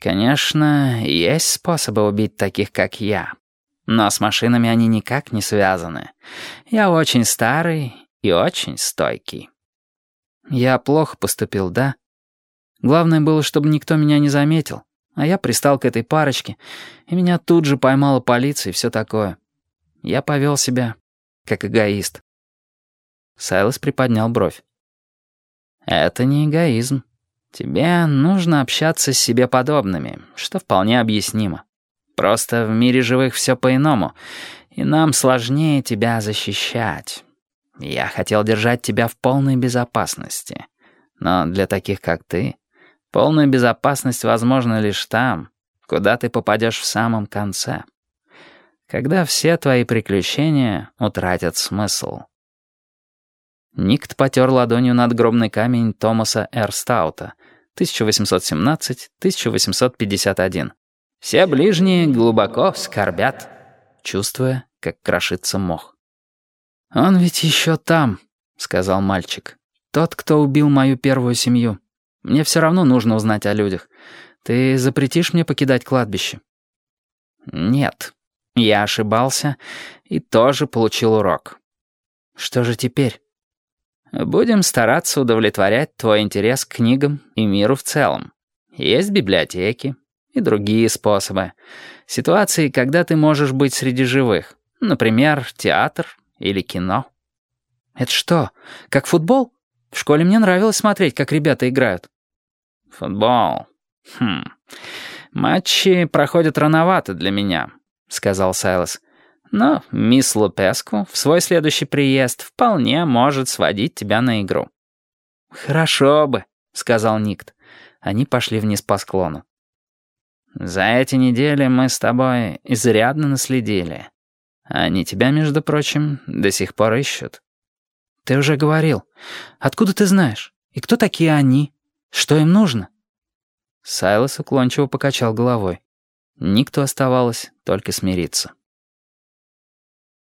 Конечно, есть способы убить таких, как я. Но с машинами они никак не связаны. Я очень старый и очень стойкий. Я плохо поступил, да? Главное было, чтобы никто меня не заметил. А я пристал к этой парочке, и меня тут же поймала полиция и все такое. Я повел себя как эгоист. Сайлос приподнял бровь. «Это не эгоизм. Тебе нужно общаться с себе подобными, что вполне объяснимо. Просто в мире живых все по-иному, и нам сложнее тебя защищать. Я хотел держать тебя в полной безопасности. Но для таких, как ты, полная безопасность возможна лишь там, куда ты попадешь в самом конце. Когда все твои приключения утратят смысл». Никт потер ладонью надгробный камень Томаса Р. Стаута, 1817-1851. «Все ближние глубоко скорбят», чувствуя, как крошится мох. «Он ведь еще там», — сказал мальчик. «Тот, кто убил мою первую семью. Мне все равно нужно узнать о людях. Ты запретишь мне покидать кладбище?» «Нет. Я ошибался и тоже получил урок. Что же теперь?» Будем стараться удовлетворять твой интерес к книгам и миру в целом. Есть библиотеки и другие способы. Ситуации, когда ты можешь быть среди живых. Например, театр или кино. Это что, как футбол? В школе мне нравилось смотреть, как ребята играют. Футбол. Хм. Матчи проходят рановато для меня, сказал Сайлос. Но мисс Лупеску в свой следующий приезд вполне может сводить тебя на игру». «Хорошо бы», — сказал Никт. Они пошли вниз по склону. «За эти недели мы с тобой изрядно наследили. Они тебя, между прочим, до сих пор ищут». «Ты уже говорил. Откуда ты знаешь? И кто такие они? Что им нужно?» Сайлос уклончиво покачал головой. Никто оставалось только смириться.